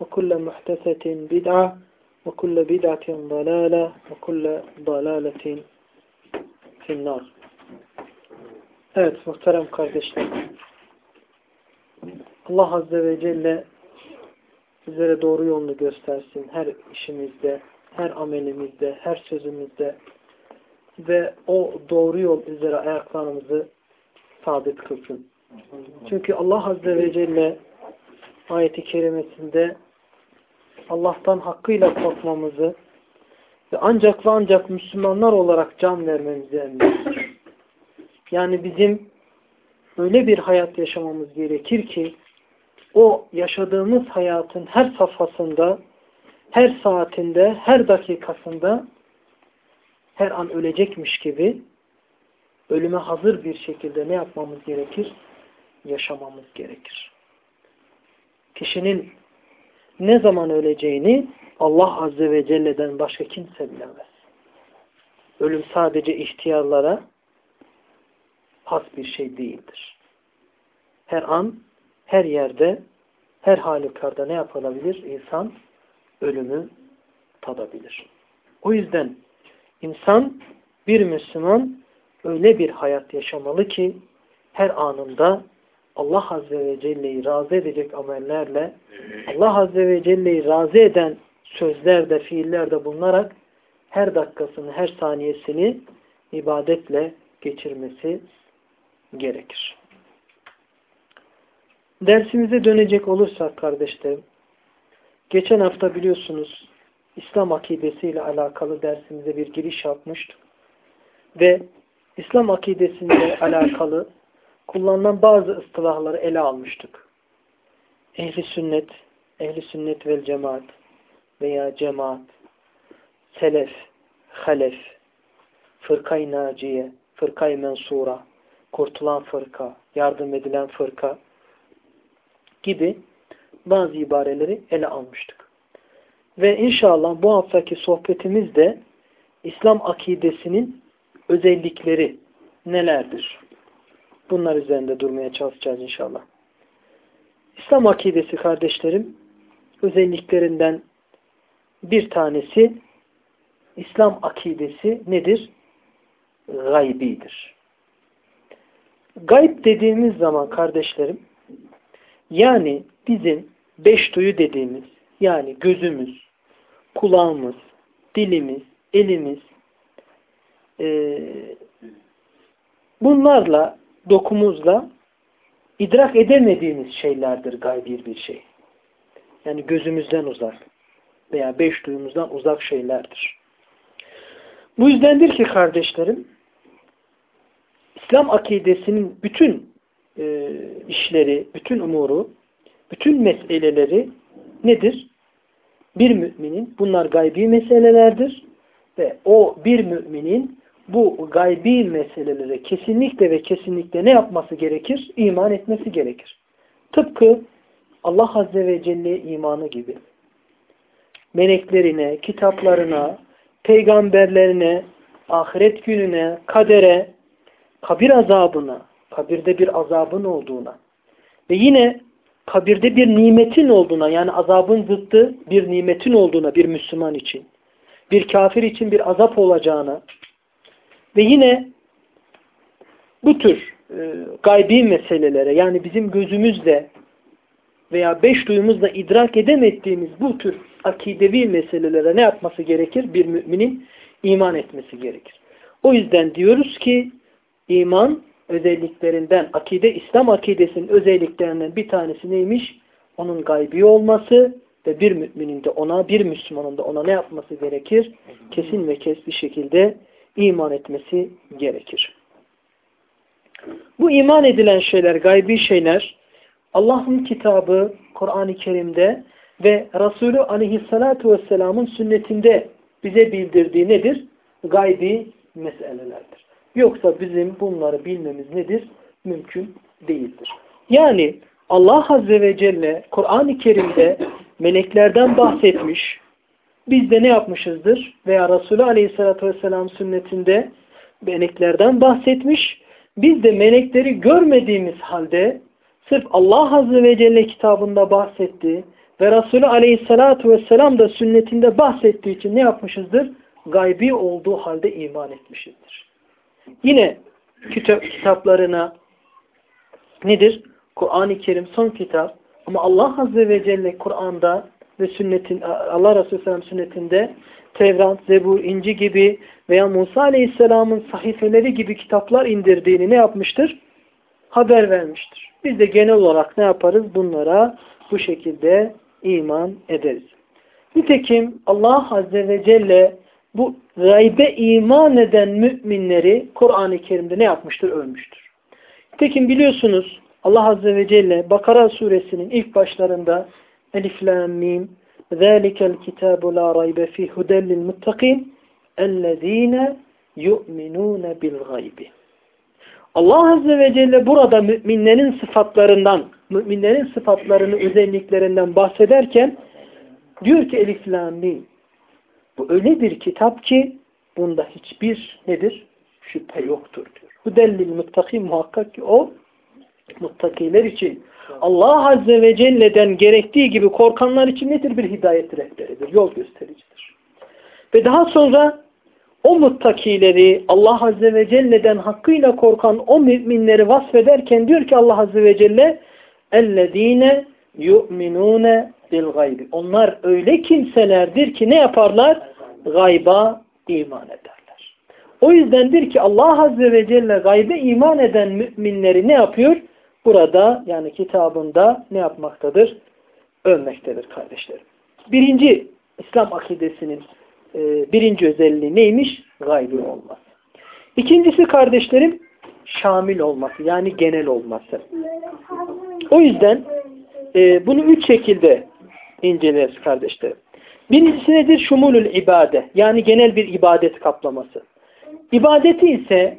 وكل محدثة بدعة وكل بدعة ضلالة وكل ضلالة في النار Evet muhterem kardeşlerim. Allah Azze ve Celle bizlere doğru yolunu göstersin. Her işimizde, her amelimizde, her sözümüzde ve o doğru yol üzere ayaklarımızı sabit kılsın. Çünkü Allah Azze ve Celle ayeti kerimesinde Allah'tan hakkıyla korkmamızı ve ancak ve ancak Müslümanlar olarak can vermemizi emrediyor. Yani bizim öyle bir hayat yaşamamız gerekir ki o yaşadığımız hayatın her safhasında, her saatinde, her dakikasında her an ölecekmiş gibi ölüme hazır bir şekilde ne yapmamız gerekir? Yaşamamız gerekir. Kişinin ne zaman öleceğini Allah Azze ve Celle'den başka kimse bilemez. Ölüm sadece ihtiyarlara has bir şey değildir. Her an, her yerde, her halükarda ne yapılabilir? İnsan ölümü tadabilir. O yüzden insan, bir Müslüman öyle bir hayat yaşamalı ki her anında Allah Azze ve Celle'yi razı edecek amellerle Allah Azze ve Celle'yi razı eden sözlerde, fiillerde bulunarak her dakikasını, her saniyesini ibadetle geçirmesi gerekir. Dersimize dönecek olursak kardeşlerim, geçen hafta biliyorsunuz İslam akidesiyle alakalı dersimize bir giriş yapmıştık. Ve İslam akidesiyle alakalı kullanılan bazı ıstılahları ele almıştık. Ehli sünnet, ehli sünnet vel cemaat veya cemaat, selef, halef, fırkay naciye, fırkay mensura, kurtulan fırka, yardım edilen fırka gibi bazı ibareleri ele almıştık. Ve inşallah bu haftaki sohbetimizde İslam akidesinin özellikleri nelerdir? Bunlar üzerinde durmaya çalışacağız inşallah. İslam akidesi kardeşlerim özelliklerinden bir tanesi İslam akidesi nedir? Gaybidir. Gayb dediğimiz zaman kardeşlerim yani bizim beş duyu dediğimiz yani gözümüz, kulağımız, dilimiz, elimiz e, bunlarla dokumuzla idrak edemediğimiz şeylerdir gaybi bir şey. Yani gözümüzden uzak veya beş duyumuzdan uzak şeylerdir. Bu yüzdendir ki kardeşlerim İslam akidesinin bütün e, işleri, bütün umuru, bütün meseleleri nedir? Bir müminin bunlar gaybi meselelerdir ve o bir müminin bu gaybi meselelere kesinlikle ve kesinlikle ne yapması gerekir? İman etmesi gerekir. Tıpkı Allah Azze ve Celle imanı gibi. Meleklerine, kitaplarına, peygamberlerine, ahiret gününe, kadere, kabir azabına, kabirde bir azabın olduğuna ve yine kabirde bir nimetin olduğuna yani azabın zıttı bir nimetin olduğuna bir Müslüman için, bir kafir için bir azap olacağına ve yine bu tür e, gaybi meselelere yani bizim gözümüzle veya beş duyumuzla idrak edemediğimiz bu tür akidevi meselelere ne yapması gerekir? Bir müminin iman etmesi gerekir. O yüzden diyoruz ki iman özelliklerinden, akide, İslam akidesinin özelliklerinden bir tanesi neymiş? Onun gaybi olması ve bir müminin de ona, bir Müslümanın da ona ne yapması gerekir? Kesin ve kesli şekilde iman etmesi gerekir. Bu iman edilen şeyler, gaybi şeyler, Allah'ın kitabı Kur'an-ı Kerim'de ve Resulü aleyhissalatu vesselamın sünnetinde bize bildirdiği nedir? Gaybi meselelerdir. Yoksa bizim bunları bilmemiz nedir? Mümkün değildir. Yani Allah Azze ve Celle Kur'an-ı Kerim'de meleklerden bahsetmiş. Biz de ne yapmışızdır? Veya Resulü Aleyhisselatü Vesselam sünnetinde meleklerden bahsetmiş. Biz de melekleri görmediğimiz halde sırf Allah Azze ve Celle kitabında bahsetti ve Resulü Aleyhisselatü Vesselam da sünnetinde bahsettiği için ne yapmışızdır? Gaybi olduğu halde iman etmişizdir. Yine kitap, kitaplarına nedir? Kur'an-ı Kerim son kitap ama Allah Azze ve Celle Kur'an'da ve sünnetin Allah Resulü Sellem sünnetinde Tevrat, Zebur, İnci gibi veya Musa Aleyhisselam'ın sahifeleri gibi kitaplar indirdiğini ne yapmıştır? Haber vermiştir. Biz de genel olarak ne yaparız? Bunlara bu şekilde iman ederiz. Nitekim Allah Azze ve Celle bu gaybe iman eden müminleri Kur'an-ı Kerim'de ne yapmıştır? Ölmüştür. Tekin biliyorsunuz Allah Azze ve Celle Bakara suresinin ilk başlarında Elif lam mim. Zalikel kitabu la raybe fi hudel lil muttakin ellezine yu'minune bil gaybi. Allah Azze ve Celle burada müminlerin sıfatlarından, müminlerin sıfatlarını, özelliklerinden bahsederken diyor ki Elif Lamim bu öyle bir kitap ki bunda hiçbir nedir? Şüphe yoktur diyor. Hudellil muttakim muhakkak ki o muttakiler için Allah Azze ve Celle'den gerektiği gibi korkanlar için nedir? Bir hidayet rehberidir, yol göstericidir. Ve daha sonra o muttakileri Allah Azze ve Celle'den hakkıyla korkan o müminleri vasfederken diyor ki Allah Azze ve Celle اَلَّذ۪ينَ يُؤْمِنُونَ bil gaybi. Onlar öyle kimselerdir ki ne yaparlar? Gayba iman ederler. O yüzdendir ki Allah Azze ve Celle gaybe iman eden müminleri ne yapıyor? Burada yani kitabında ne yapmaktadır? Ölmektedir kardeşlerim. Birinci İslam akidesinin e, birinci özelliği neymiş? Gaybi olması. İkincisi kardeşlerim şamil olması yani genel olması. O yüzden e, bunu üç şekilde inceleriz kardeşlerim. Birincisi nedir? Şumulül ibade. Yani genel bir ibadet kaplaması. İbadeti ise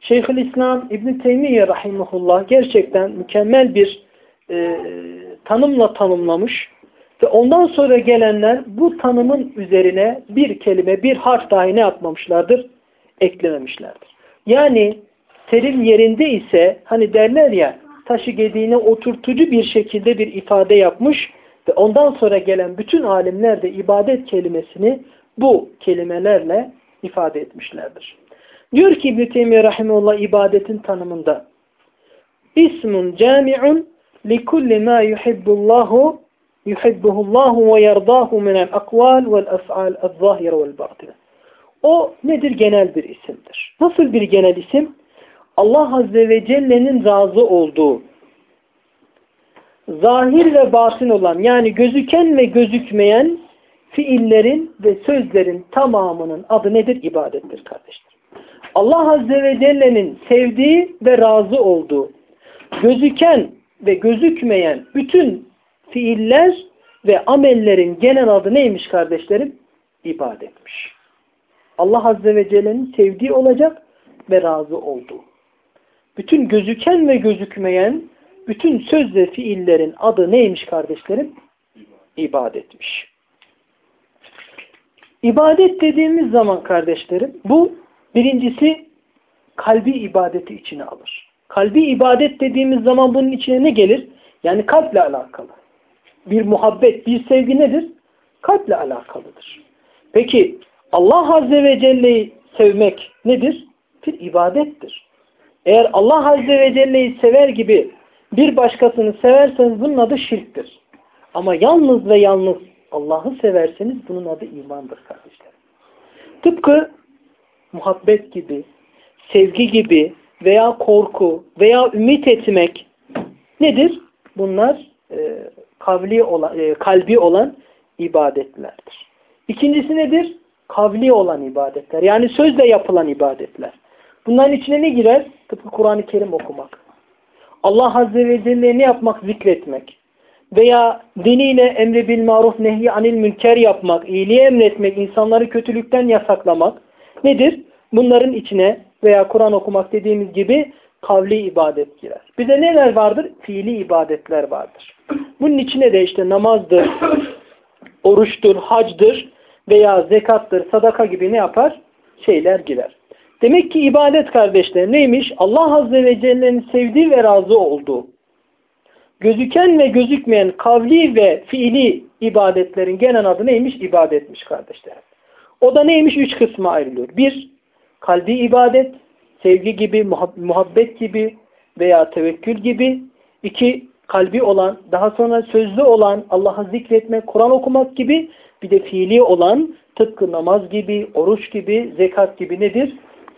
Şeyhülislam İbn Teymiye rahimahullah gerçekten mükemmel bir e, tanımla tanımlamış ve ondan sonra gelenler bu tanımın üzerine bir kelime, bir harf dahi ne yapmamışlardır? Eklememişlerdir. Yani terim yerinde ise hani derler ya taşı gediğine oturtucu bir şekilde bir ifade yapmış ve ondan sonra gelen bütün alimler de ibadet kelimesini bu kelimelerle ifade etmişlerdir. Diyor ki İbn-i Rahimullah ibadetin tanımında İsmun cami'un likulli ma yuhibbullahu yuhibbuhullahu ve yerdahu minel akval vel ef'al el-zahire vel batine. O nedir? Genel bir isimdir. Nasıl bir genel isim? Allah Azze ve Celle'nin razı olduğu, zahir ve batın olan yani gözüken ve gözükmeyen fiillerin ve sözlerin tamamının adı nedir? İbadettir kardeşler. Allah Azze ve Celle'nin sevdiği ve razı olduğu, gözüken ve gözükmeyen bütün fiiller ve amellerin genel adı neymiş kardeşlerim? İbadetmiş. Allah Azze ve Celle'nin sevdiği olacak ve razı olduğu. Bütün gözüken ve gözükmeyen bütün söz ve fiillerin adı neymiş kardeşlerim? İbadetmiş. İbadet dediğimiz zaman kardeşlerim bu birincisi kalbi ibadeti içine alır. Kalbi ibadet dediğimiz zaman bunun içine ne gelir? Yani kalple alakalı. Bir muhabbet, bir sevgi nedir? Kalple alakalıdır. Peki Allah Azze ve Celle'yi sevmek nedir? Bir ibadettir. Eğer Allah Azze ve Celle'yi sever gibi bir başkasını severseniz bunun adı şirktir. Ama yalnız ve yalnız Allah'ı severseniz bunun adı imandır kardeşler. Tıpkı muhabbet gibi, sevgi gibi veya korku veya ümit etmek nedir? Bunlar e, kavli olan, e, kalbi olan ibadetlerdir. İkincisi nedir? Kavli olan ibadetler. Yani sözle yapılan ibadetler. Bunların içine ne girer? Tıpkı Kur'an-ı Kerim okumak. Allah Azze ve Celle'ye ne yapmak? Zikretmek. Veya diniyle emri bil maruf nehi anil münker yapmak, iyiliği emretmek, insanları kötülükten yasaklamak nedir? Bunların içine veya Kur'an okumak dediğimiz gibi kavli ibadet girer. Bize neler vardır? Fiili ibadetler vardır. Bunun içine de işte namazdır, oruçtur, hacdır veya zekattır, sadaka gibi ne yapar? Şeyler girer. Demek ki ibadet kardeşler neymiş? Allah Azze ve Celle'nin sevdiği ve razı olduğu, gözüken ve gözükmeyen kavli ve fiili ibadetlerin genel adı neymiş? İbadetmiş kardeşler. O da neymiş? Üç kısma ayrılıyor. Bir, kalbi ibadet, sevgi gibi, muhabbet gibi veya tevekkül gibi. İki, kalbi olan, daha sonra sözlü olan, Allah'ı zikretmek, Kur'an okumak gibi. Bir de fiili olan, tıpkı namaz gibi, oruç gibi, zekat gibi nedir?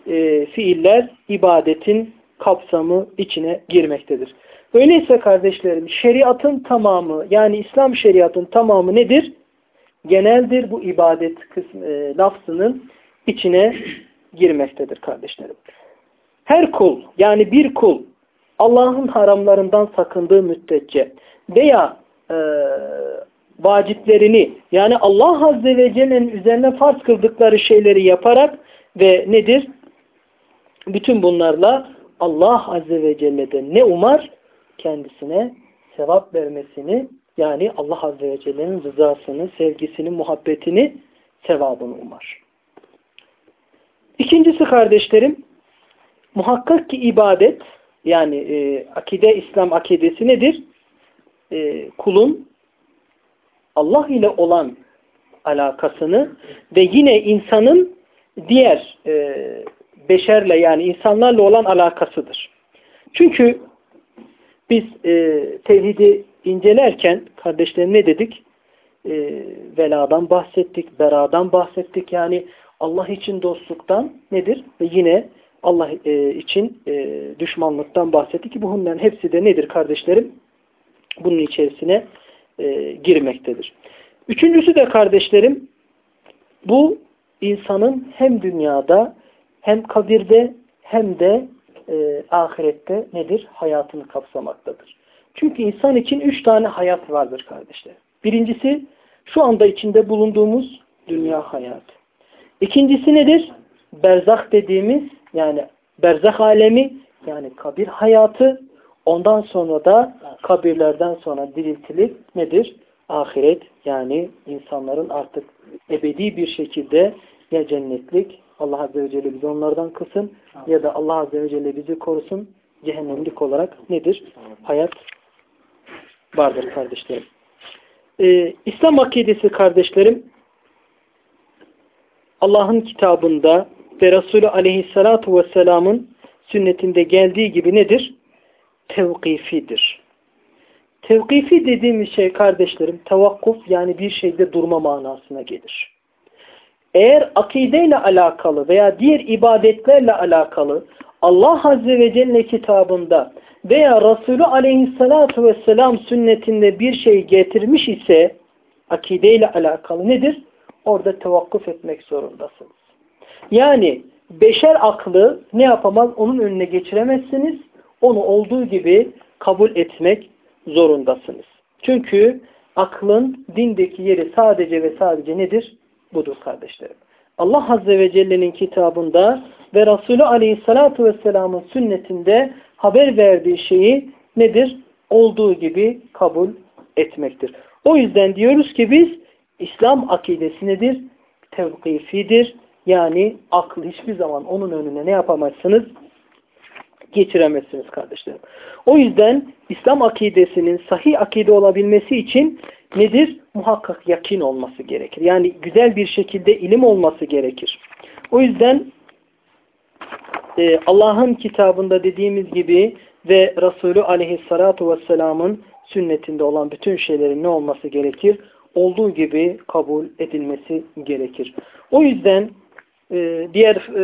E, fiiller ibadetin kapsamı içine girmektedir. Öyleyse kardeşlerim şeriatın tamamı yani İslam şeriatın tamamı nedir? Geneldir bu ibadet kısmı, e, lafzının içine girmektedir kardeşlerim. Her kul yani bir kul Allah'ın haramlarından sakındığı müddetçe veya e, vaciplerini yani Allah Azze ve Celle'nin üzerine farz kıldıkları şeyleri yaparak ve nedir? Bütün bunlarla Allah Azze ve Celle'den ne umar? Kendisine sevap vermesini yani Allah Azze ve Celle'nin rızasını, sevgisini, muhabbetini, sevabını umar. İkincisi kardeşlerim, muhakkak ki ibadet, yani e, akide, İslam akidesi nedir? E, kulun Allah ile olan alakasını ve yine insanın diğer e, beşerle yani insanlarla olan alakasıdır. Çünkü biz e, tevhidi incelerken kardeşlerim ne dedik? E, veladan bahsettik, beradan bahsettik. Yani Allah için dostluktan nedir? Ve yine Allah e, için e, düşmanlıktan bahsettik ki bunların hepsi de nedir kardeşlerim? Bunun içerisine e, girmektedir. Üçüncüsü de kardeşlerim bu insanın hem dünyada hem kabirde hem de e, ahirette nedir? Hayatını kapsamaktadır. Çünkü insan için üç tane hayat vardır kardeşler. Birincisi şu anda içinde bulunduğumuz dünya hayatı. İkincisi nedir? Berzah dediğimiz yani berzah alemi yani kabir hayatı. Ondan sonra da kabirlerden sonra diriltilip nedir? Ahiret yani insanların artık ebedi bir şekilde ya cennetlik Allah Azze ve Celle bizi onlardan kılsın ya da Allah Azze ve Celle bizi korusun cehennemlik olarak nedir? Hayat vardır kardeşlerim. Ee, İslam akidesi kardeşlerim Allah'ın kitabında ve Resulü aleyhissalatu vesselamın sünnetinde geldiği gibi nedir? Tevkifidir. Tevkifi dediğimiz şey kardeşlerim tevakkuf yani bir şeyde durma manasına gelir. Eğer akideyle alakalı veya diğer ibadetlerle alakalı Allah Azze ve Celle kitabında veya Resulü aleyhissalatu vesselam sünnetinde bir şey getirmiş ise akideyle alakalı nedir? Orada tevakkuf etmek zorundasınız. Yani beşer aklı ne yapamaz? Onun önüne geçiremezsiniz. Onu olduğu gibi kabul etmek zorundasınız. Çünkü aklın dindeki yeri sadece ve sadece nedir? Budur kardeşlerim. Allah Azze ve Celle'nin kitabında ve Resulü Aleyhisselatü Vesselam'ın sünnetinde haber verdiği şeyi nedir? Olduğu gibi kabul etmektir. O yüzden diyoruz ki biz İslam akidesi nedir? Tevkifidir. Yani aklı hiçbir zaman onun önüne ne yapamazsınız? Geçiremezsiniz kardeşlerim. O yüzden İslam akidesinin sahih akide olabilmesi için nedir? Muhakkak yakin olması gerekir. Yani güzel bir şekilde ilim olması gerekir. O yüzden e, Allah'ın kitabında dediğimiz gibi ve Resulü aleyhissalatu vesselamın sünnetinde olan bütün şeylerin ne olması gerekir? Olduğu gibi kabul edilmesi gerekir. O yüzden e, diğer e,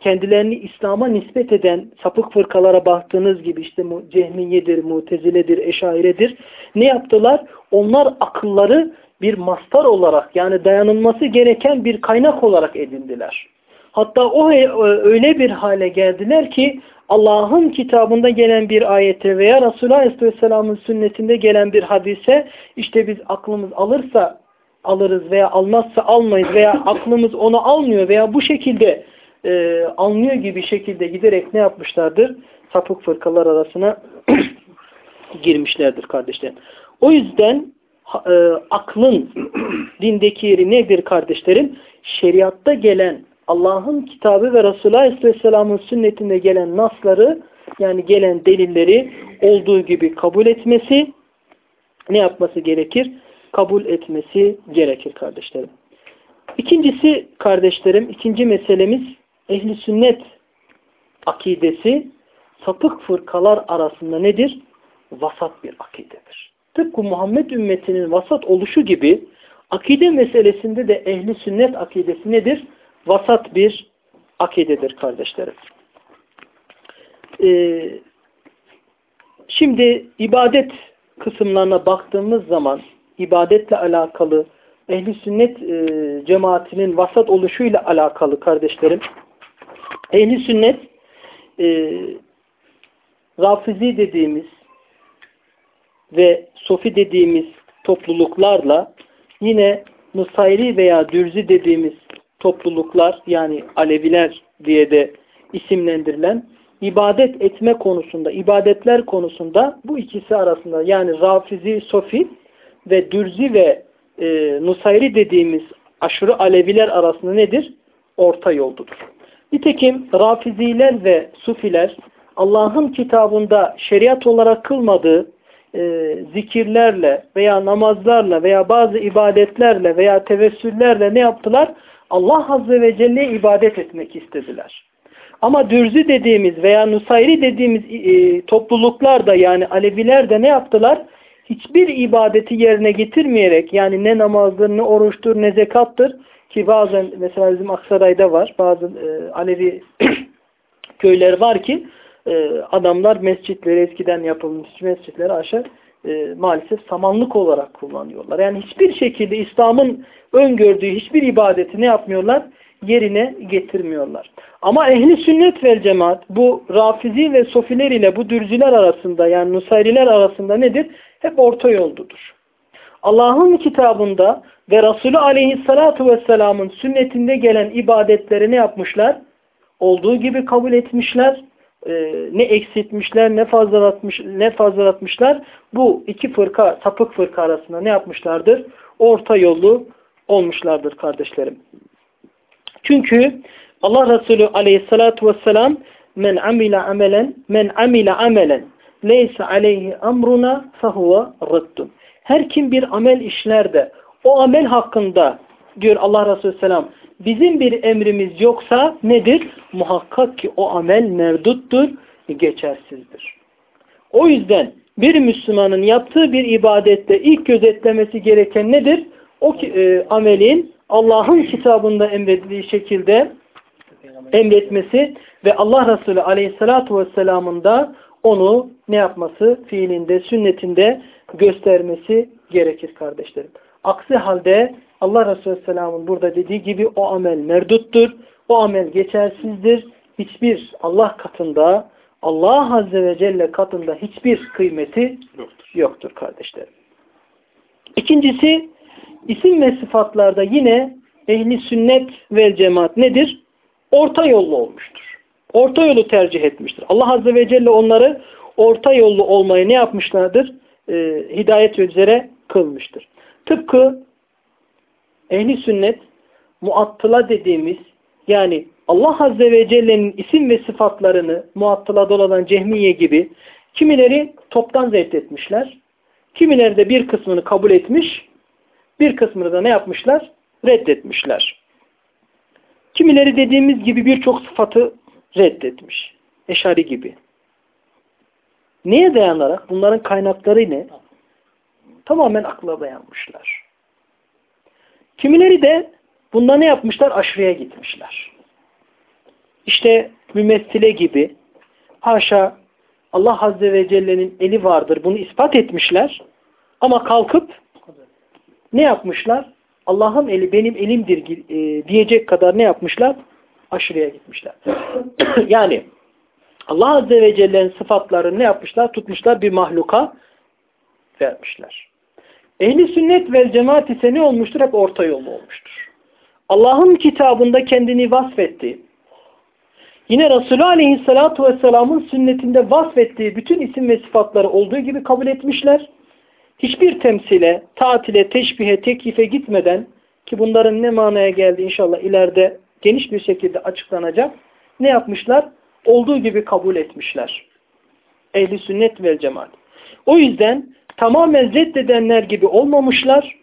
kendilerini İslam'a nispet eden sapık fırkalara baktığınız gibi işte Cehmiyedir, Muteziledir, Eşairedir. Ne yaptılar? Onlar akılları bir mastar olarak yani dayanılması gereken bir kaynak olarak edindiler. Hatta o e, öyle bir hale geldiler ki Allah'ın kitabında gelen bir ayete veya Resulullah Aleyhisselam'ın sünnetinde gelen bir hadise işte biz aklımız alırsa alırız veya almazsa almayız veya aklımız onu almıyor veya bu şekilde e, anlıyor gibi şekilde giderek ne yapmışlardır? Sapık fırkalar arasına girmişlerdir kardeşlerim. O yüzden e, aklın dindeki yeri nedir kardeşlerim? Şeriatta gelen Allah'ın kitabı ve Resulullah Aleyhisselam'ın sünnetinde gelen nasları yani gelen delilleri olduğu gibi kabul etmesi ne yapması gerekir? Kabul etmesi gerekir kardeşlerim. İkincisi kardeşlerim, ikinci meselemiz ehli sünnet akidesi sapık fırkalar arasında nedir? Vasat bir akidedir. Tıpkı Muhammed ümmetinin vasat oluşu gibi akide meselesinde de ehli sünnet akidesi nedir? Vasat bir akidedir kardeşlerim. Ee, şimdi ibadet kısımlarına baktığımız zaman ibadetle alakalı ehli sünnet e, cemaatinin vasat oluşuyla alakalı kardeşlerim Ehli sünnet e, Rafizi dediğimiz ve Sofi dediğimiz topluluklarla yine Nusayri veya Dürzi dediğimiz topluluklar yani Aleviler diye de isimlendirilen ibadet etme konusunda, ibadetler konusunda bu ikisi arasında yani Rafizi, Sofi ve Dürzi ve e, Nusayri dediğimiz aşırı Aleviler arasında nedir? Orta yoldudur. Nitekim Rafiziler ve Sufiler Allah'ın kitabında şeriat olarak kılmadığı e, zikirlerle veya namazlarla veya bazı ibadetlerle veya tevessüllerle ne yaptılar? Allah Azze ve Celle'ye ibadet etmek istediler. Ama dürzü dediğimiz veya nusayri dediğimiz e, topluluklar da yani Aleviler de ne yaptılar? Hiçbir ibadeti yerine getirmeyerek yani ne namazdır, ne oruçtur, ne zekattır ki bazen mesela bizim Aksaray'da var. Bazı e, Alevi köyler var ki e, adamlar mescitleri eskiden yapılmış mescitleri aşağı e, maalesef samanlık olarak kullanıyorlar. Yani hiçbir şekilde İslam'ın öngördüğü hiçbir ibadeti ne yapmıyorlar? Yerine getirmiyorlar. Ama ehli sünnet vel cemaat bu rafizi ve sofiler ile bu dürcüler arasında yani nusayriler arasında nedir? Hep orta yoldudur. Allah'ın kitabında ve Resulü aleyhissalatu vesselamın sünnetinde gelen ibadetleri ne yapmışlar? Olduğu gibi kabul etmişler. Ee, ne eksiltmişler, ne fazlalatmış, ne fazlalatmışlar. Bu iki fırka, sapık fırka arasında ne yapmışlardır? Orta yolu olmuşlardır kardeşlerim. Çünkü Allah Resulü aleyhissalatu vesselam men amile amelen men amile amelen leysa aleyhi amruna fehuve rıddun. Her kim bir amel işler de o amel hakkında diyor Allah Resulü Selam bizim bir emrimiz yoksa nedir? Muhakkak ki o amel merduttur, geçersizdir. O yüzden bir Müslümanın yaptığı bir ibadette ilk gözetlemesi gereken nedir? O e, amelin Allah'ın kitabında emredildiği şekilde emretmesi ve Allah Resulü Aleyhisselatü Vesselam'ın da onu ne yapması? Fiilinde, sünnetinde göstermesi gerekir kardeşlerim. Aksi halde Allah Resulü Selam'ın burada dediği gibi o amel merduttur. O amel geçersizdir. Hiçbir Allah katında, Allah Azze ve Celle katında hiçbir kıymeti yoktur, yoktur kardeşlerim. İkincisi, isim ve sıfatlarda yine ehli sünnet ve cemaat nedir? Orta yollu olmuştur. Orta yolu tercih etmiştir. Allah Azze ve Celle onları orta yollu olmayı ne yapmışlardır? Ee, hidayet üzere kılmıştır. Tıpkı ehli sünnet muattıla dediğimiz yani Allah Azze ve Celle'nin isim ve sıfatlarını muattıla dolanan cehmiye gibi kimileri toptan reddetmişler. Kimileri de bir kısmını kabul etmiş, bir kısmını da ne yapmışlar? Reddetmişler. Kimileri dediğimiz gibi birçok sıfatı reddetmiş. Eşari gibi. Neye dayanarak? Bunların kaynakları ne? Tamamen akla dayanmışlar. Kimileri de bunda ne yapmışlar? Aşırıya gitmişler. İşte mümessile gibi haşa Allah Azze ve Celle'nin eli vardır. Bunu ispat etmişler. Ama kalkıp ne yapmışlar? Allah'ın eli benim elimdir e, diyecek kadar ne yapmışlar? Aşırıya gitmişler. yani Allah Azze ve Celle'nin sıfatlarını ne yapmışlar? Tutmuşlar bir mahluka vermişler. Ehli sünnet ve cemaat ise ne olmuştur? Hep orta yolu olmuştur. Allah'ın kitabında kendini vasfetti. Yine Resulü Aleyhisselatü Vesselam'ın sünnetinde vasfettiği bütün isim ve sıfatları olduğu gibi kabul etmişler. Hiçbir temsile, tatile, teşbihe, tekyife gitmeden ki bunların ne manaya geldi inşallah ileride geniş bir şekilde açıklanacak. Ne yapmışlar? Olduğu gibi kabul etmişler. Ehli sünnet vel cemaat. O yüzden tamamen reddedenler gibi olmamışlar.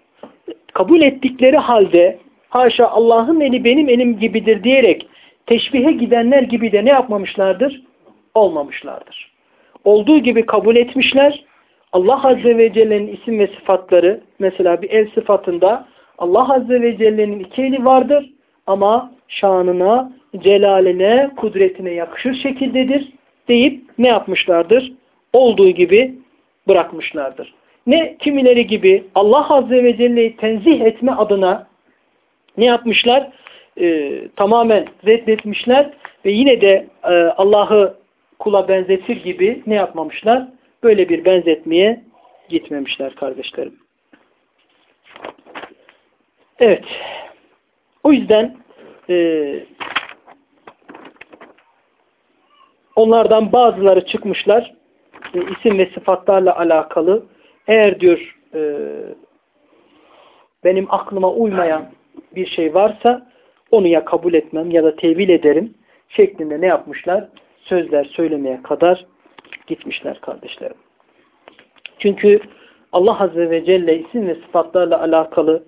Kabul ettikleri halde haşa Allah'ın eli benim elim gibidir diyerek teşbihe gidenler gibi de ne yapmamışlardır? Olmamışlardır. Olduğu gibi kabul etmişler. Allah Azze ve Celle'nin isim ve sıfatları mesela bir el sıfatında Allah Azze ve Celle'nin iki eli vardır ama şanına, celaline, kudretine yakışır şekildedir deyip ne yapmışlardır? Olduğu gibi bırakmışlardır. Ne kimileri gibi Allah Azze ve Celle'yi tenzih etme adına ne yapmışlar? Ee, tamamen reddetmişler ve yine de e, Allah'ı kula benzetir gibi ne yapmamışlar? Böyle bir benzetmeye gitmemişler kardeşlerim. Evet. O yüzden e, onlardan bazıları çıkmışlar e, isim ve sıfatlarla alakalı eğer diyor e, benim aklıma uymayan bir şey varsa onu ya kabul etmem ya da tevil ederim şeklinde ne yapmışlar? Sözler söylemeye kadar gitmişler kardeşlerim. Çünkü Allah Azze ve Celle isim ve sıfatlarla alakalı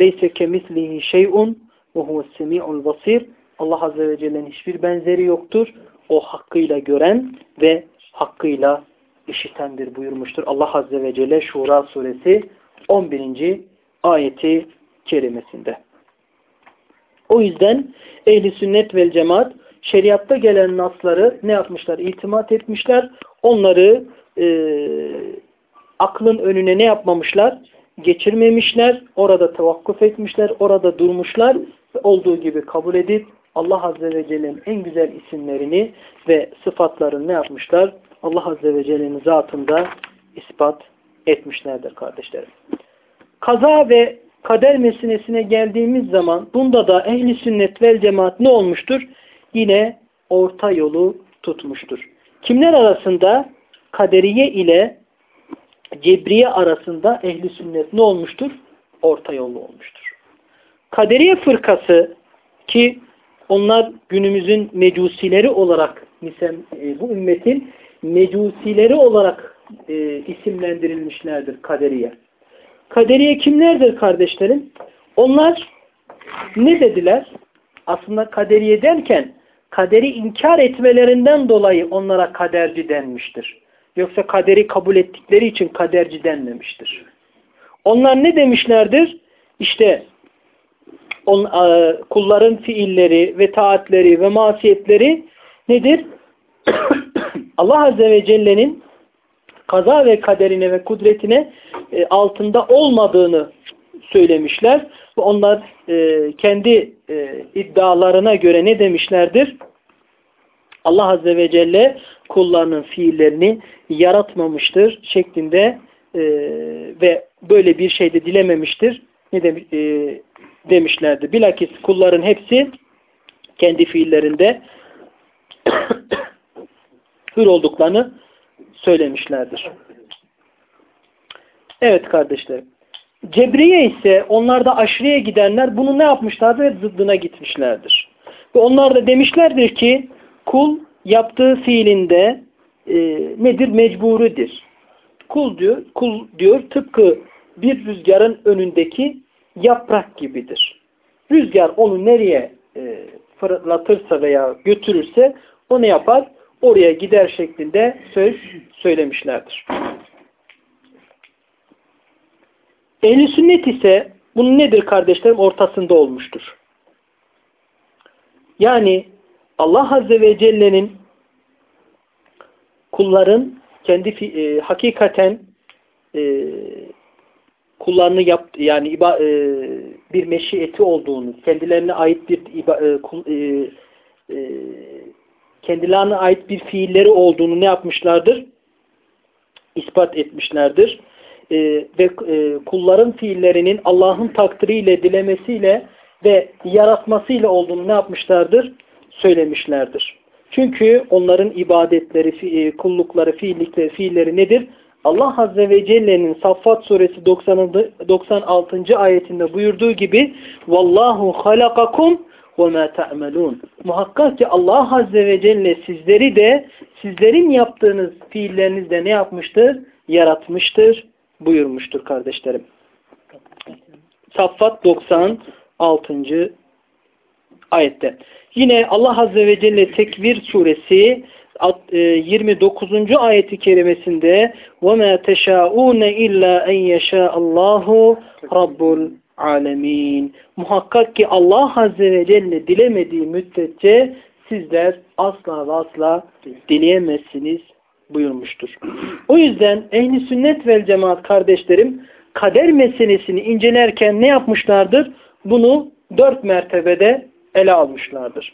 leyse kemislihi şey'un ve huves semi'ul basir Allah Azze ve Celle'nin hiçbir benzeri yoktur. O hakkıyla gören ve hakkıyla işitendir buyurmuştur. Allah Azze ve Celle Şura suresi 11. ayeti kerimesinde. O yüzden ehli sünnet vel cemaat şeriatta gelen nasları ne yapmışlar? İtimat etmişler. Onları e, aklın önüne ne yapmamışlar? Geçirmemişler. Orada tevakkuf etmişler. Orada durmuşlar. Olduğu gibi kabul edip Allah Azze ve Celle'nin en güzel isimlerini ve sıfatlarını ne yapmışlar? Allah Azze ve Celle'nin zatında ispat etmişlerdir kardeşlerim. Kaza ve kader meselesine geldiğimiz zaman bunda da ehli sünnet vel cemaat ne olmuştur? Yine orta yolu tutmuştur. Kimler arasında? Kaderiye ile Cebriye arasında ehli sünnet ne olmuştur? Orta yolu olmuştur. Kaderiye fırkası ki onlar günümüzün mecusileri olarak e, bu ümmetin mecusileri olarak e, isimlendirilmişlerdir kaderiye. Kaderiye kimlerdir kardeşlerim? Onlar ne dediler? Aslında kaderiye derken kaderi inkar etmelerinden dolayı onlara kaderci denmiştir. Yoksa kaderi kabul ettikleri için kaderci denmemiştir. Onlar ne demişlerdir? İşte on, a, kulların fiilleri ve taatleri ve masiyetleri nedir? Allah Azze ve Celle'nin kaza ve kaderine ve kudretine e, altında olmadığını söylemişler. Ve onlar e, kendi e, iddialarına göre ne demişlerdir? Allah Azze ve Celle kullarının fiillerini yaratmamıştır şeklinde e, ve böyle bir şey de dilememiştir. Ne demiş, e, demişlerdi. Bilakis kulların hepsi kendi fiillerinde hür olduklarını söylemişlerdir. Evet kardeşlerim. Cebriye ise onlarda aşırıya gidenler bunu ne yapmışlardır? Zıddına gitmişlerdir. Ve onlar da demişlerdir ki kul yaptığı fiilinde e, nedir? Mecburidir. Kul diyor, kul diyor tıpkı bir rüzgarın önündeki yaprak gibidir. Rüzgar onu nereye e, fırlatırsa veya götürürse o ne yapar? Oraya gider şeklinde söz söylemişlerdir. Ehli sünnet ise bunun nedir kardeşlerim? Ortasında olmuştur. Yani Allah Azze ve Celle'nin kulların kendi e, hakikaten e, kullarını yap yani iba, e, bir meşiyeti olduğunu, kendilerine ait bir iba, e, kul, e, e, kendilerine ait bir fiilleri olduğunu ne yapmışlardır? İspat etmişlerdir. E, ve e, kulların fiillerinin Allah'ın takdiriyle, dilemesiyle ve yaratmasıyla olduğunu ne yapmışlardır? Söylemişlerdir. Çünkü onların ibadetleri, e, kullukları, fiillikleri, fiilleri nedir? Allah Azze ve Celle'nin Saffat suresi 90, 96. ayetinde buyurduğu gibi Vallahu halakakum ve ma ta'melun. Muhakkak ki Allah Azze ve Celle sizleri de sizlerin yaptığınız fiillerinizde ne yapmıştır? Yaratmıştır, buyurmuştur kardeşlerim. Saffat 96. ayette. Yine Allah Azze ve Celle Tekvir suresi 29. E, ayeti kerimesinde وَمَا تَشَاءُونَ اِلَّا اَنْ يَشَاءَ اللّٰهُ رَبُّ alemin. Muhakkak ki Allah Azze ve Celle dilemediği müddetçe sizler asla ve asla dileyemezsiniz buyurmuştur. O yüzden ehli sünnet vel cemaat kardeşlerim kader meselesini incelerken ne yapmışlardır? Bunu dört mertebede ele almışlardır.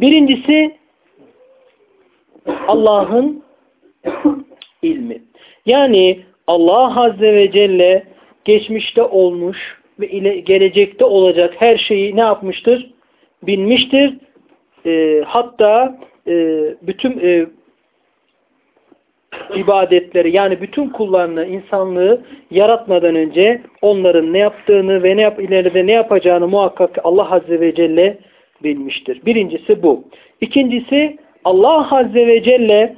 Birincisi Allah'ın ilmi. Yani Allah Azze ve Celle geçmişte olmuş ve ile, gelecekte olacak her şeyi ne yapmıştır? Bilmiştir. E, hatta e, bütün e, ibadetleri yani bütün kullarını, insanlığı yaratmadan önce onların ne yaptığını ve ne yap ileride ne yapacağını muhakkak Allah Azze ve Celle bilmiştir. Birincisi bu. İkincisi Allah Azze ve Celle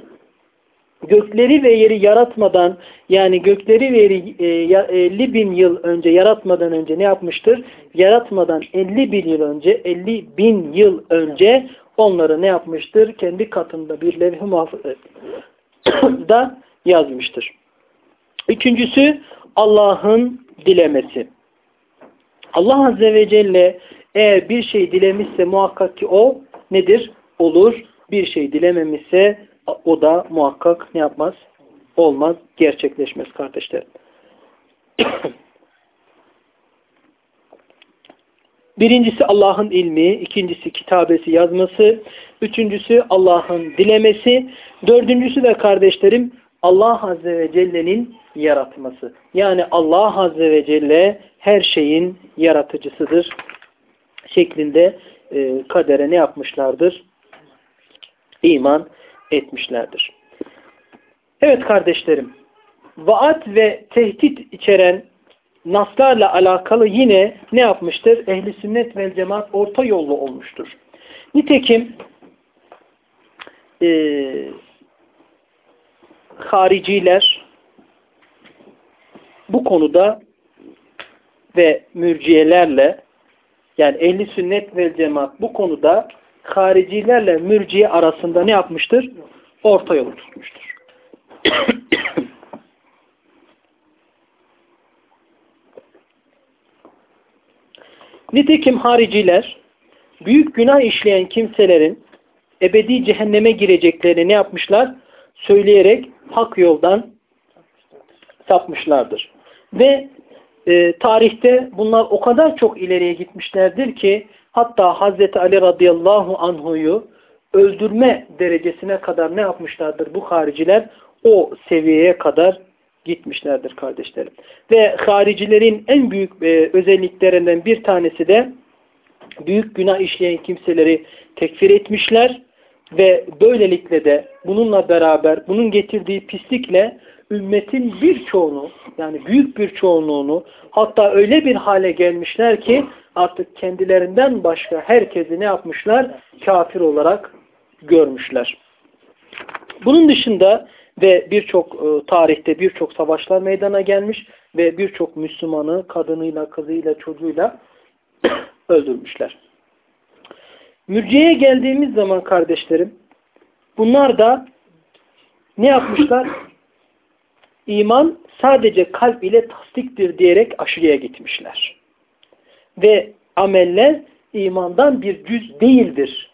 gökleri ve yeri yaratmadan yani gökleri ve yeri 50 e, bin yıl önce yaratmadan önce ne yapmıştır? Yaratmadan 50 bin yıl önce 50 bin yıl önce onları ne yapmıştır? Kendi katında bir levh-i da yazmıştır. Üçüncüsü Allah'ın dilemesi. Allah Azze ve Celle eğer bir şey dilemişse muhakkak ki o nedir? Olur. Bir şey dilememişse o da muhakkak ne yapmaz? Olmaz, gerçekleşmez kardeşler. Birincisi Allah'ın ilmi, ikincisi kitabesi yazması, üçüncüsü Allah'ın dilemesi, dördüncüsü de kardeşlerim Allah Azze ve Celle'nin yaratması. Yani Allah Azze ve Celle her şeyin yaratıcısıdır şeklinde e, kadere ne yapmışlardır? İman etmişlerdir. Evet kardeşlerim, vaat ve tehdit içeren naslarla alakalı yine ne yapmıştır? Ehli sünnet vel cemaat orta yollu olmuştur. Nitekim e, hariciler bu konuda ve mürciyelerle yani ehli sünnet vel cemaat bu konuda haricilerle mürciye arasında ne yapmıştır? Orta yolu tutmuştur. Nitekim hariciler büyük günah işleyen kimselerin ebedi cehenneme gireceklerini ne yapmışlar? Söyleyerek hak yoldan sapmışlardır. Ve e, tarihte bunlar o kadar çok ileriye gitmişlerdir ki hatta Hazreti Ali radıyallahu anhuyu öldürme derecesine kadar ne yapmışlardır bu hariciler? O seviyeye kadar gitmişlerdir kardeşlerim. Ve haricilerin en büyük e, özelliklerinden bir tanesi de büyük günah işleyen kimseleri tekfir etmişler ve böylelikle de bununla beraber bunun getirdiği pislikle ümmetin birçoğunu yani büyük bir çoğunluğunu hatta öyle bir hale gelmişler ki artık kendilerinden başka herkesi ne yapmışlar? Kafir olarak görmüşler. Bunun dışında ve birçok e, tarihte birçok savaşlar meydana gelmiş ve birçok Müslümanı kadınıyla, kızıyla, çocuğuyla öldürmüşler. Mürciye geldiğimiz zaman kardeşlerim bunlar da ne yapmışlar? İman sadece kalp ile tasdiktir diyerek aşırıya gitmişler. Ve ameller imandan bir cüz değildir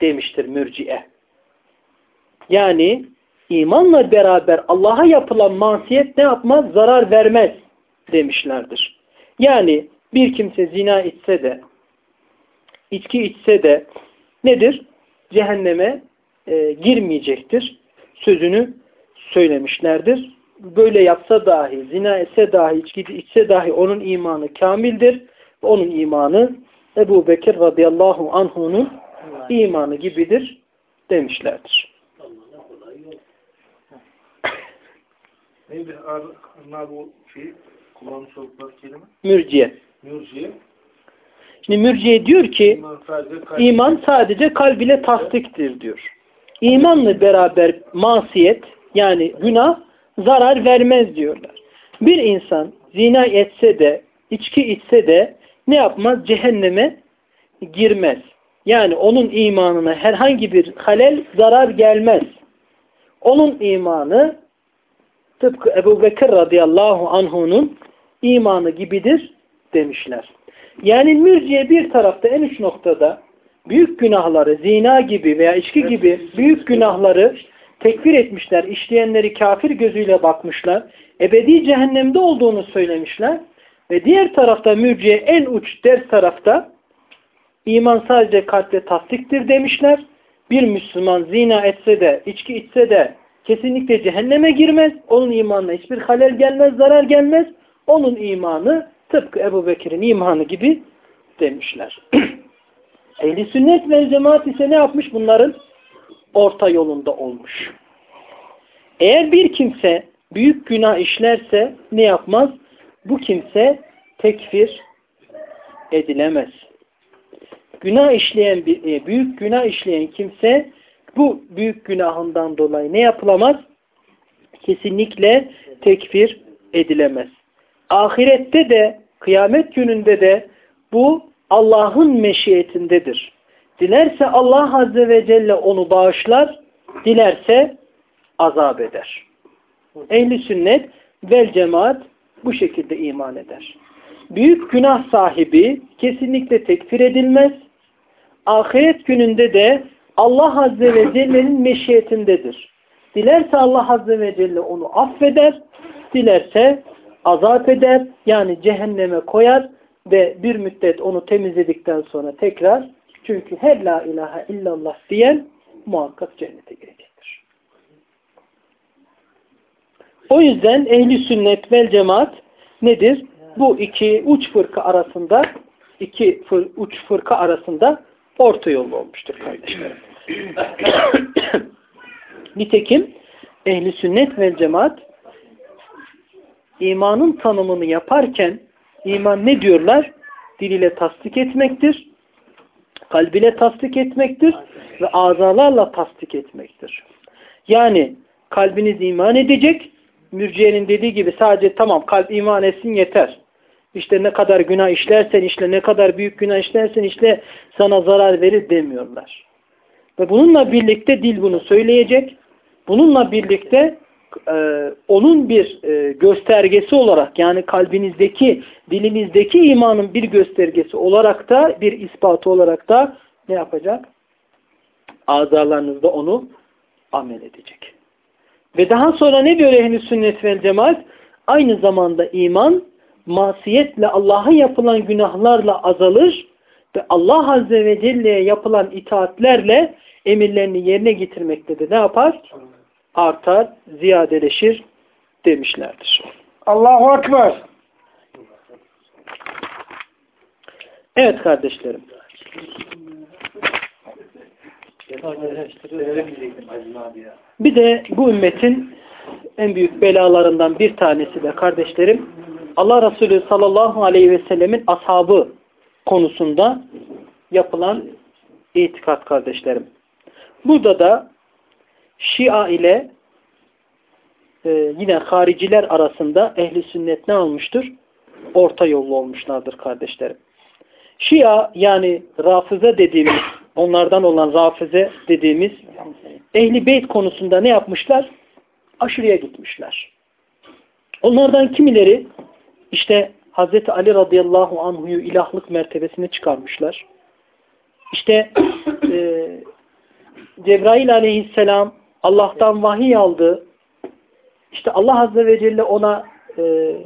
demiştir mürciye. Yani imanla beraber Allah'a yapılan masiyet ne yapmaz? Zarar vermez demişlerdir. Yani bir kimse zina içse de, içki içse de nedir? Cehenneme e, girmeyecektir. Sözünü söylemişlerdir. Böyle yapsa dahi, zina etse dahi, içki içse dahi onun imanı kamildir. Onun imanı Ebu Bekir radıyallahu anh'unun imanı gibidir demişlerdir. Neydi bu şey kullanmış oldukları kelime? Mürciye. Mürciye. Şimdi mürciye diyor ki İman sadece kalp. iman sadece kalb ile tasdiktir diyor. İmanla beraber masiyet yani günah zarar vermez diyorlar. Bir insan zina etse de içki içse de ne yapmaz? Cehenneme girmez. Yani onun imanına herhangi bir halel zarar gelmez. Onun imanı tıpkı Ebu Bekir radıyallahu anh'unun imanı gibidir demişler. Yani mürciye bir tarafta en üç noktada büyük günahları zina gibi veya içki gibi büyük günahları tekfir etmişler. işleyenleri kafir gözüyle bakmışlar. Ebedi cehennemde olduğunu söylemişler. Ve diğer tarafta mürciye en uç ders tarafta iman sadece kalple tasdiktir demişler. Bir Müslüman zina etse de, içki içse de kesinlikle cehenneme girmez. Onun imanına hiçbir halel gelmez, zarar gelmez. Onun imanı tıpkı Ebu Bekir'in imanı gibi demişler. Ehli sünnet ve cemaat ise ne yapmış? Bunların orta yolunda olmuş. Eğer bir kimse büyük günah işlerse ne yapmaz? Bu kimse tekfir edilemez. Günah işleyen e, büyük günah işleyen kimse bu büyük günahından dolayı ne yapılamaz? Kesinlikle tekfir edilemez. Ahirette de kıyamet gününde de bu Allah'ın meşiyetindedir. Dilerse Allah Azze ve Celle onu bağışlar, dilerse azap eder. Ehli sünnet vel cemaat bu şekilde iman eder. Büyük günah sahibi kesinlikle tekfir edilmez. Ahiret gününde de Allah Azze ve Celle'nin meşiyetindedir. Dilerse Allah Azze ve Celle onu affeder, dilerse azap eder, yani cehenneme koyar ve bir müddet onu temizledikten sonra tekrar çünkü her la ilahe illallah diyen muhakkak cennete girecektir. O yüzden ehli sünnet vel cemaat nedir? Bu iki uç fırka arasında iki fır, uç fırka arasında orta yol olmuştur kardeşlerim. Nitekim ehli sünnet vel cemaat imanın tanımını yaparken iman ne diyorlar? Dil ile tasdik etmektir, kalbiyle tasdik etmektir ve azalarla tasdik etmektir. Yani kalbiniz iman edecek, mürciyenin dediği gibi sadece tamam kalp iman etsin yeter. İşte ne kadar günah işlersen işle, ne kadar büyük günah işlersen işle sana zarar verir demiyorlar. Ve bununla birlikte dil bunu söyleyecek. Bununla birlikte e, onun bir e, göstergesi olarak yani kalbinizdeki, dilinizdeki imanın bir göstergesi olarak da bir ispatı olarak da ne yapacak? Azalarınızda onu amel edecek. Ve daha sonra ne diyor ehl sünnet vel cemaat? Aynı zamanda iman masiyetle Allah'a yapılan günahlarla azalır ve Allah Azze ve Celle'ye yapılan itaatlerle emirlerini yerine getirmekte de ne yapar? Artar, ziyadeleşir demişlerdir. Allahu Ekber. Evet kardeşlerim. Bir de bu ümmetin en büyük belalarından bir tanesi de kardeşlerim Allah Resulü sallallahu aleyhi ve sellemin ashabı konusunda yapılan itikat kardeşlerim. Burada da Şia ile e, yine hariciler arasında ehli sünnet ne olmuştur? Orta yollu olmuşlardır kardeşlerim. Şia yani rafize dediğimiz onlardan olan rafize dediğimiz ehli beyt konusunda ne yapmışlar? Aşırıya gitmişler. Onlardan kimileri işte Hazreti Ali radıyallahu anhuyu ilahlık mertebesine çıkarmışlar. İşte e, Cebrail aleyhisselam Allah'tan vahiy aldı. İşte Allah azze ve celle ona e,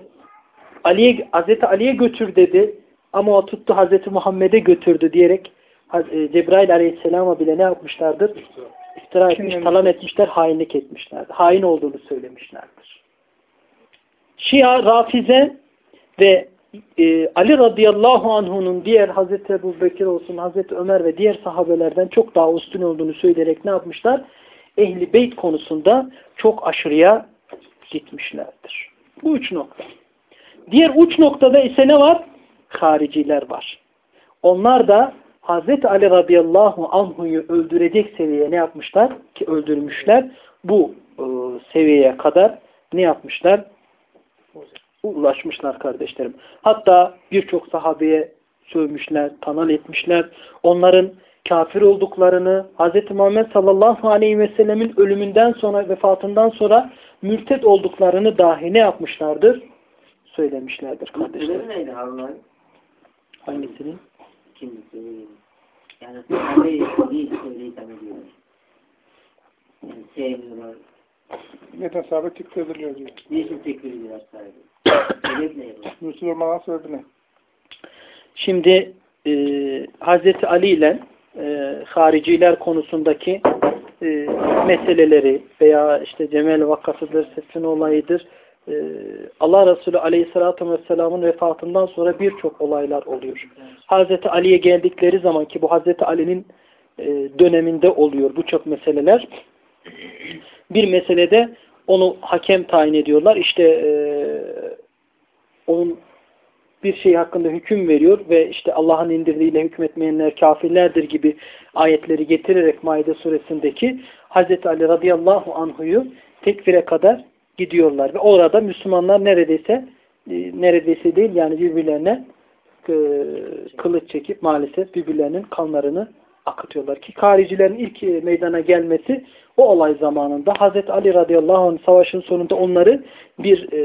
Ali'ye, Hazreti Ali'ye götür dedi. Ama o tuttu Hazreti Muhammed'e götürdü diyerek e, Cebrail aleyhisselama bile ne yapmışlardır? İftira etmiş, talan etmişler, hainlik etmişlerdir. Hain olduğunu söylemişlerdir. Şia, Rafize ve e, Ali radıyallahu anh'unun diğer Hazreti Ebu Bekir olsun, Hazreti Ömer ve diğer sahabelerden çok daha üstün olduğunu söyleyerek ne yapmışlar? Ehli beyt konusunda çok aşırıya gitmişlerdir. Bu üç nokta. Diğer uç noktada ise ne var? Hariciler var. Onlar da Hazreti Ali radıyallahu anhu'yu öldürecek seviyeye ne yapmışlar? Ki öldürmüşler. Bu e, seviyeye kadar ne yapmışlar? Ulaşmışlar kardeşlerim. Hatta birçok sahabeye sövmüşler, tanal etmişler. Onların kafir olduklarını, Hz. Muhammed sallallahu aleyhi ve sellemin ölümünden sonra, vefatından sonra mürted olduklarını dahi ne yapmışlardır? Söylemişlerdir kardeşlerim. neydi Harun'un? Hangisinin? Kimisi? Yani sahabeyi iyi söyle hitap ediyorlar. Yani sevmiyorlar. Neden sahabe tekfir ediliyor diyor. Niçin tekfir ediyorlar sahibi? Sebep ne sebebi ne? Şimdi e, Hazreti Ali ile e, hariciler konusundaki e, meseleleri veya işte Cemel vakasıdır, Sefin olayıdır. E, Allah Resulü Aleyhisselatü Vesselam'ın vefatından sonra birçok olaylar oluyor. Hazreti Ali'ye geldikleri zaman ki bu Hazreti Ali'nin e, döneminde oluyor bu çok meseleler. Bir meselede onu hakem tayin ediyorlar. İşte e, onun bir şey hakkında hüküm veriyor ve işte Allah'ın indirdiğiyle hükmetmeyenler kafirlerdir gibi ayetleri getirerek Maide suresindeki Hz. Ali radıyallahu anhuyu tekfire kadar gidiyorlar ve orada Müslümanlar neredeyse e, neredeyse değil yani birbirlerine e, kılıç çekip maalesef birbirlerinin kanlarını akıtıyorlar ki haricilerin ilk meydana gelmesi o olay zamanında Hazreti Ali radıyallahu anh savaşın sonunda onları bir e,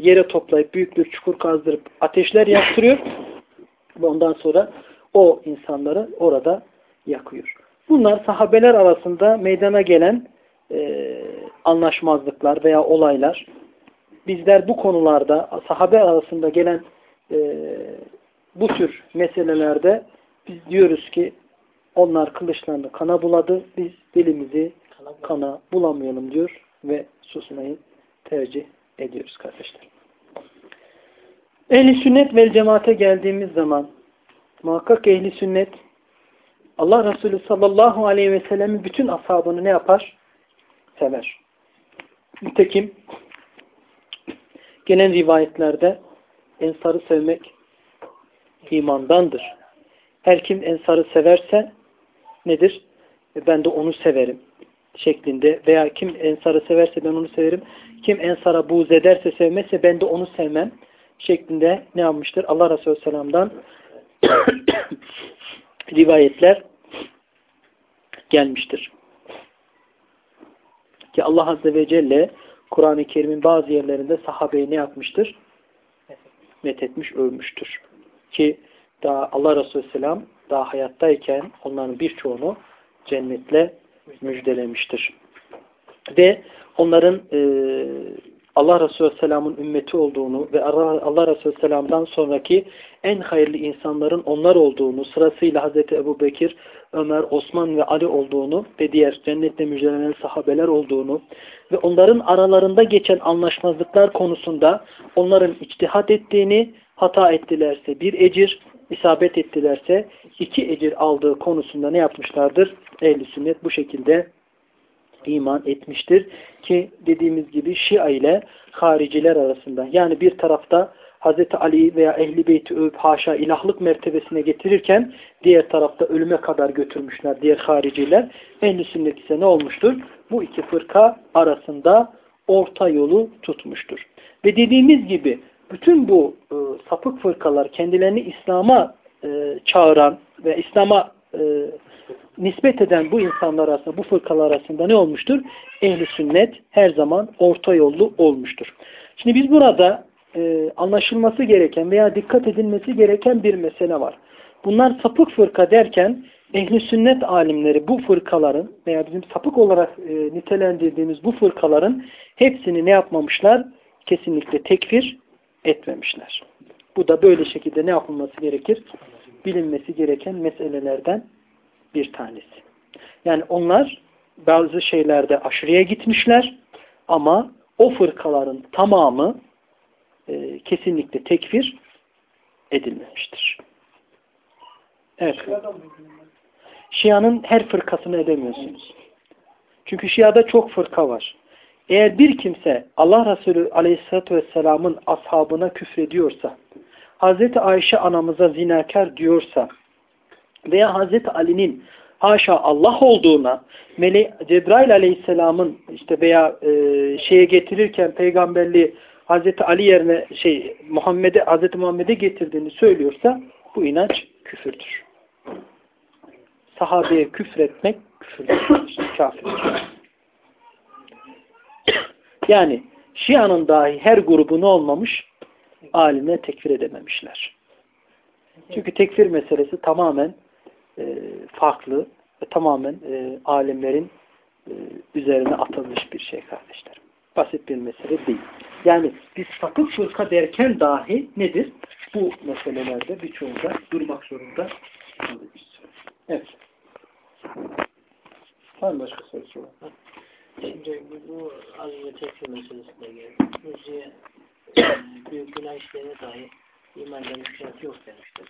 yere toplayıp büyük bir çukur kazdırıp ateşler yaktırıyor ve ondan sonra o insanları orada yakıyor. Bunlar sahabeler arasında meydana gelen e, anlaşmazlıklar veya olaylar. Bizler bu konularda sahabe arasında gelen e, bu tür meselelerde biz diyoruz ki onlar kılıçlarını kana buladı. Biz dilimizi kana bulamayalım diyor ve susmayı tercih ediyoruz kardeşler. Ehli sünnet vel cemaate geldiğimiz zaman muhakkak ehli sünnet Allah Resulü sallallahu aleyhi ve sellem'in bütün ashabını ne yapar? Sever. Nitekim gelen rivayetlerde ensarı sevmek imandandır. Her kim ensarı severse nedir? Ben de onu severim şeklinde veya kim ensarı severse ben onu severim. Kim ensara buğz ederse sevmezse ben de onu sevmem şeklinde ne yapmıştır? Allah Resulü Selam'dan rivayetler gelmiştir. Ki Allah Azze ve Celle Kur'an-ı Kerim'in bazı yerlerinde sahabeyi ne yapmıştır? Methetmiş, övmüştür. Ki daha Allah Resulü Selam daha hayattayken onların birçoğunu cennetle müjdelemiştir. Ve onların e, Allah Resulü Selam'ın ümmeti olduğunu ve Allah Resulü Selam'dan sonraki en hayırlı insanların onlar olduğunu, sırasıyla Hazreti Ebu Bekir, Ömer, Osman ve Ali olduğunu ve diğer cennetle müjdelenen sahabeler olduğunu ve onların aralarında geçen anlaşmazlıklar konusunda onların içtihat ettiğini, hata ettilerse bir ecir, isabet ettilerse iki ecir aldığı konusunda ne yapmışlardır? Ehl-i sünnet bu şekilde iman etmiştir. Ki dediğimiz gibi Şia ile hariciler arasında yani bir tarafta Hz. Ali veya Ehli Beyti övüp haşa ilahlık mertebesine getirirken diğer tarafta ölüme kadar götürmüşler diğer hariciler. Ehli sünnet ise ne olmuştur? Bu iki fırka arasında orta yolu tutmuştur. Ve dediğimiz gibi bütün bu e, sapık fırkalar kendilerini İslam'a e, çağıran ve İslam'a e, nispet eden bu insanlar arasında, bu fırkalar arasında ne olmuştur? Ehli sünnet her zaman orta yollu olmuştur. Şimdi biz burada e, anlaşılması gereken veya dikkat edilmesi gereken bir mesele var. Bunlar sapık fırka derken ehli sünnet alimleri bu fırkaların veya bizim sapık olarak e, nitelendirdiğimiz bu fırkaların hepsini ne yapmamışlar? Kesinlikle tekfir etmemişler. Bu da böyle şekilde ne yapılması gerekir? Bilinmesi gereken meselelerden bir tanesi. Yani onlar bazı şeylerde aşırıya gitmişler ama o fırkaların tamamı e, kesinlikle tekfir edilmemiştir. Evet. Şia'nın her fırkasını edemiyorsunuz. Çünkü Şia'da çok fırka var. Eğer bir kimse Allah Resulü Aleyhisselatü Vesselam'ın ashabına küfrediyorsa, Hazreti Ayşe anamıza zinakar diyorsa veya Hazreti Ali'nin haşa Allah olduğuna Mele Cebrail Aleyhisselam'ın işte veya e, şeye getirirken peygamberliği Hazreti Ali yerine şey Muhammed'e Hazreti Muhammed'e getirdiğini söylüyorsa bu inanç küfürdür. Sahabeye küfretmek küfürdür. Kafirdir. Yani Şia'nın dahi her grubunu olmamış alimle tekfir edememişler. Çünkü tekfir meselesi tamamen e, farklı ve tamamen e, alimlerin e, üzerine atılmış bir şey kardeşlerim. Basit bir mesele değil. Yani biz sapık fırka derken dahi nedir? Bu meselelerde birçoğunda durmak zorunda kalırız. Evet. Var mı başka sorusu var? Şimdi bu, bu az önce tekfir meselesine geldi. Müziğe büyük günah işlerine dair imandan müşkilat yok demiştir.